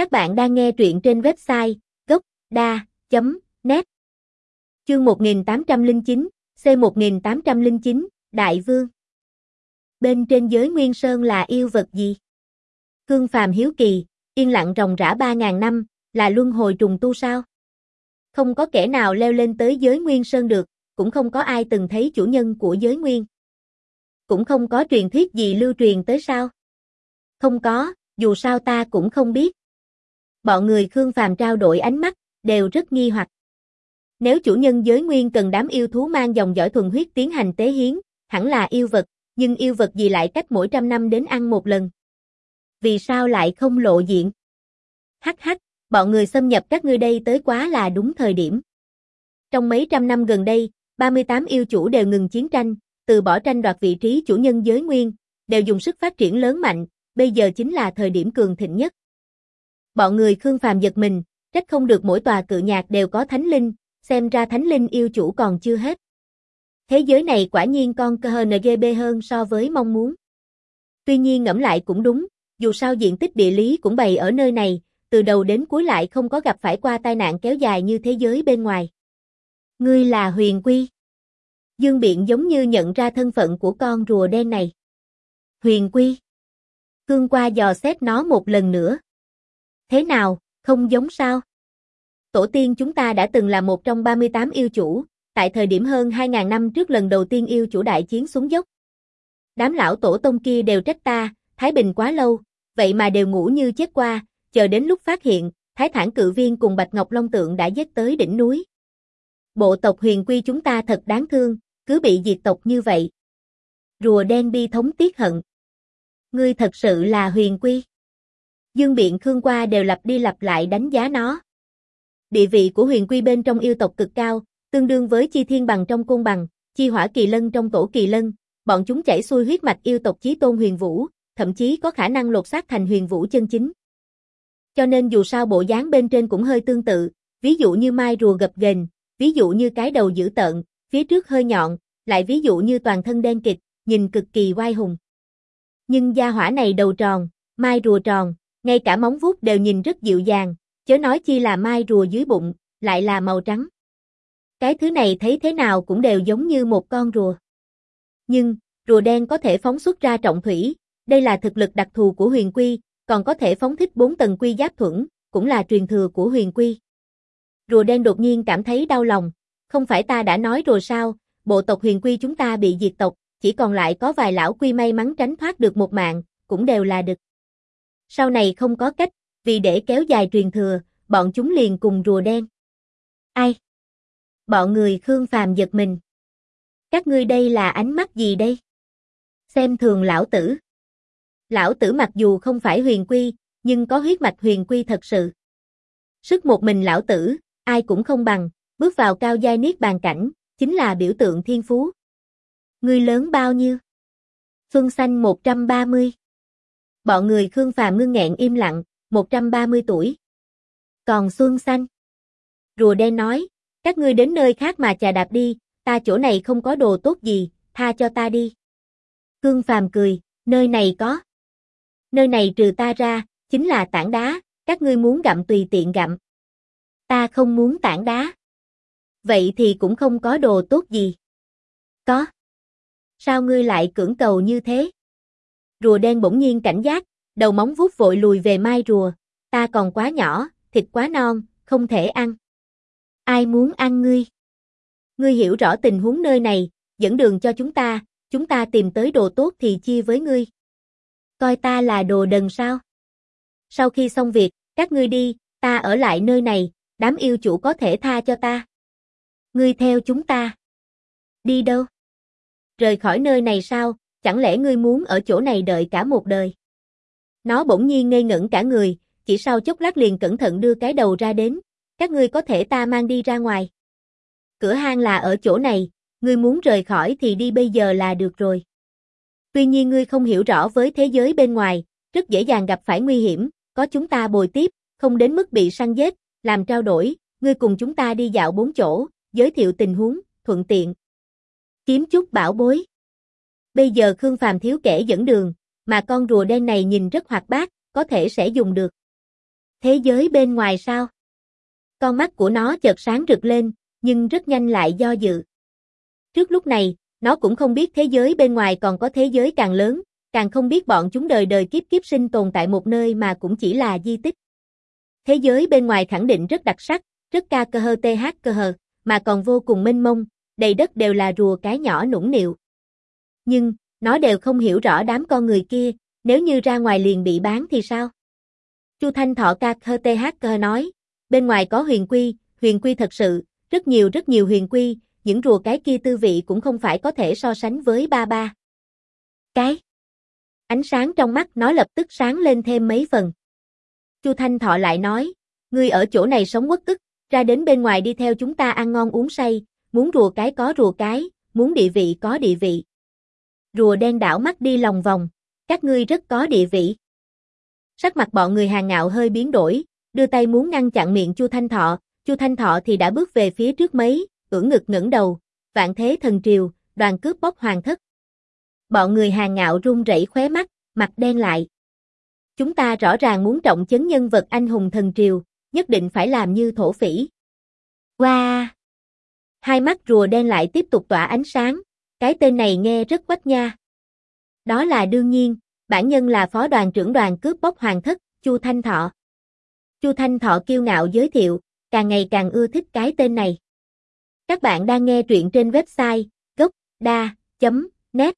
Các bạn đang nghe truyện trên website gốc.da.net Chương 1809, C1809, Đại Vương Bên trên giới Nguyên Sơn là yêu vật gì? hương phàm hiếu kỳ, yên lặng ròng rã 3.000 năm, là luân hồi trùng tu sao? Không có kẻ nào leo lên tới giới Nguyên Sơn được, cũng không có ai từng thấy chủ nhân của giới Nguyên. Cũng không có truyền thuyết gì lưu truyền tới sao? Không có, dù sao ta cũng không biết. Bọn người Khương Phàm trao đổi ánh mắt, đều rất nghi hoặc. Nếu chủ nhân giới nguyên cần đám yêu thú mang dòng dõi thuần huyết tiến hành tế hiến, hẳn là yêu vật, nhưng yêu vật gì lại cách mỗi trăm năm đến ăn một lần? Vì sao lại không lộ diện? Hắc hắc, bọn người xâm nhập các ngươi đây tới quá là đúng thời điểm. Trong mấy trăm năm gần đây, 38 yêu chủ đều ngừng chiến tranh, từ bỏ tranh đoạt vị trí chủ nhân giới nguyên, đều dùng sức phát triển lớn mạnh, bây giờ chính là thời điểm cường thịnh nhất. Bọn người Khương Phàm giật mình, trách không được mỗi tòa cự nhạc đều có thánh linh, xem ra thánh linh yêu chủ còn chưa hết. Thế giới này quả nhiên con cơ KHNGB hơn so với mong muốn. Tuy nhiên ngẫm lại cũng đúng, dù sao diện tích địa lý cũng bày ở nơi này, từ đầu đến cuối lại không có gặp phải qua tai nạn kéo dài như thế giới bên ngoài. Ngươi là huyền quy. Dương Biện giống như nhận ra thân phận của con rùa đen này. Huyền quy. Cương qua dò xét nó một lần nữa. Thế nào, không giống sao? Tổ tiên chúng ta đã từng là một trong 38 yêu chủ, tại thời điểm hơn 2.000 năm trước lần đầu tiên yêu chủ đại chiến xuống dốc. Đám lão tổ tông kia đều trách ta, Thái Bình quá lâu, vậy mà đều ngủ như chết qua, chờ đến lúc phát hiện, Thái Thản Cự Viên cùng Bạch Ngọc Long Tượng đã giết tới đỉnh núi. Bộ tộc huyền quy chúng ta thật đáng thương, cứ bị diệt tộc như vậy. Rùa đen bi thống tiếc hận. Ngươi thật sự là huyền quy. Dương Biện Khương qua đều lặp đi lặp lại đánh giá nó. Địa vị của huyền quy bên trong yêu tộc cực cao, tương đương với chi thiên bằng trong côn bằng, chi hỏa kỳ lân trong tổ kỳ lân, bọn chúng chảy xuôi huyết mạch yêu tộc chí tôn huyền vũ, thậm chí có khả năng lột xác thành huyền vũ chân chính. Cho nên dù sao bộ dáng bên trên cũng hơi tương tự, ví dụ như mai rùa gập ghềnh, ví dụ như cái đầu dữ tợn, phía trước hơi nhọn, lại ví dụ như toàn thân đen kịch, nhìn cực kỳ oai hùng. Nhưng gia hỏa này đầu tròn, mai rùa tròn, ngay cả móng vuốt đều nhìn rất dịu dàng, chớ nói chi là mai rùa dưới bụng, lại là màu trắng. Cái thứ này thấy thế nào cũng đều giống như một con rùa. Nhưng, rùa đen có thể phóng xuất ra trọng thủy, đây là thực lực đặc thù của huyền quy, còn có thể phóng thích bốn tầng quy giáp thuẫn, cũng là truyền thừa của huyền quy. Rùa đen đột nhiên cảm thấy đau lòng, không phải ta đã nói rồi sao, bộ tộc huyền quy chúng ta bị diệt tộc, chỉ còn lại có vài lão quy may mắn tránh thoát được một mạng, cũng đều là được. Sau này không có cách, vì để kéo dài truyền thừa, bọn chúng liền cùng rùa đen. Ai? Bọn người Khương Phàm giật mình. Các ngươi đây là ánh mắt gì đây? Xem thường lão tử. Lão tử mặc dù không phải huyền quy, nhưng có huyết mạch huyền quy thật sự. Sức một mình lão tử, ai cũng không bằng, bước vào cao giai niết bàn cảnh, chính là biểu tượng thiên phú. Ngươi lớn bao nhiêu? Xuân xanh 130. Bọn người Khương Phàm ngưng nghẹn im lặng, 130 tuổi. Còn Xuân xanh? Rùa đen nói, các ngươi đến nơi khác mà chà đạp đi, ta chỗ này không có đồ tốt gì, tha cho ta đi. Khương Phàm cười, nơi này có. Nơi này trừ ta ra, chính là tảng đá, các ngươi muốn gặm tùy tiện gặm. Ta không muốn tảng đá. Vậy thì cũng không có đồ tốt gì. Có. Sao ngươi lại cưỡng cầu như thế? Rùa đen bỗng nhiên cảnh giác, đầu móng vuốt vội lùi về mai rùa. Ta còn quá nhỏ, thịt quá non, không thể ăn. Ai muốn ăn ngươi? Ngươi hiểu rõ tình huống nơi này, dẫn đường cho chúng ta, chúng ta tìm tới đồ tốt thì chia với ngươi. Coi ta là đồ đần sao? Sau khi xong việc, các ngươi đi, ta ở lại nơi này, đám yêu chủ có thể tha cho ta. Ngươi theo chúng ta. Đi đâu? Rời khỏi nơi này sao, chẳng lẽ ngươi muốn ở chỗ này đợi cả một đời? Nó bỗng nhiên ngây ngẩn cả người, chỉ sau chốc lát liền cẩn thận đưa cái đầu ra đến, các ngươi có thể ta mang đi ra ngoài. Cửa hang là ở chỗ này, ngươi muốn rời khỏi thì đi bây giờ là được rồi. Tuy nhiên ngươi không hiểu rõ với thế giới bên ngoài, rất dễ dàng gặp phải nguy hiểm, có chúng ta bồi tiếp, không đến mức bị săn giết, làm trao đổi, ngươi cùng chúng ta đi dạo bốn chỗ, giới thiệu tình huống, thuận tiện. Kiếm chút bảo bối. Bây giờ Khương Phàm thiếu kẻ dẫn đường, mà con rùa đen này nhìn rất hoạt bát, có thể sẽ dùng được. Thế giới bên ngoài sao? Con mắt của nó chợt sáng rực lên, nhưng rất nhanh lại do dự. Trước lúc này, nó cũng không biết thế giới bên ngoài còn có thế giới càng lớn, càng không biết bọn chúng đời đời kiếp kiếp sinh tồn tại một nơi mà cũng chỉ là di tích. Thế giới bên ngoài khẳng định rất đặc sắc, rất ca cơ hơ th cơ hờ, mà còn vô cùng mênh mông, đầy đất đều là rùa cái nhỏ nũng nịu. Nhưng, nó đều không hiểu rõ đám con người kia, nếu như ra ngoài liền bị bán thì sao? Chu Thanh Thọ ca cơ th cơ nói, bên ngoài có huyền quy, huyền quy thật sự, rất nhiều rất nhiều huyền quy, những rùa cái kia tư vị cũng không phải có thể so sánh với ba ba. Cái Ánh sáng trong mắt nó lập tức sáng lên thêm mấy phần. Chu Thanh Thọ lại nói, ngươi ở chỗ này sống quất ức, ra đến bên ngoài đi theo chúng ta ăn ngon uống say, muốn rùa cái có rùa cái, muốn địa vị có địa vị. Rùa đen đảo mắt đi lòng vòng, các ngươi rất có địa vị. Sắc mặt bọn người hàng ngạo hơi biến đổi, đưa tay muốn ngăn chặn miệng Chu Thanh Thọ, Chu Thanh Thọ thì đã bước về phía trước mấy, ưỡn ngực ngẩng đầu, vạn thế thần triều, đoàn cướp bóc hoàng thất. Bọn người hàng ngạo run rẩy khóe mắt, mặt đen lại. Chúng ta rõ ràng muốn trọng chấn nhân vật anh hùng thần triều, nhất định phải làm như thổ phỉ. Wow! Hai mắt rùa đen lại tiếp tục tỏa ánh sáng, cái tên này nghe rất quách nha. Đó là đương nhiên, bản nhân là phó đoàn trưởng đoàn cướp bóc hoàng thất, Chu Thanh Thọ. Chu Thanh Thọ kiêu ngạo giới thiệu, càng ngày càng ưa thích cái tên này. Các bạn đang nghe truyện trên website gocda.net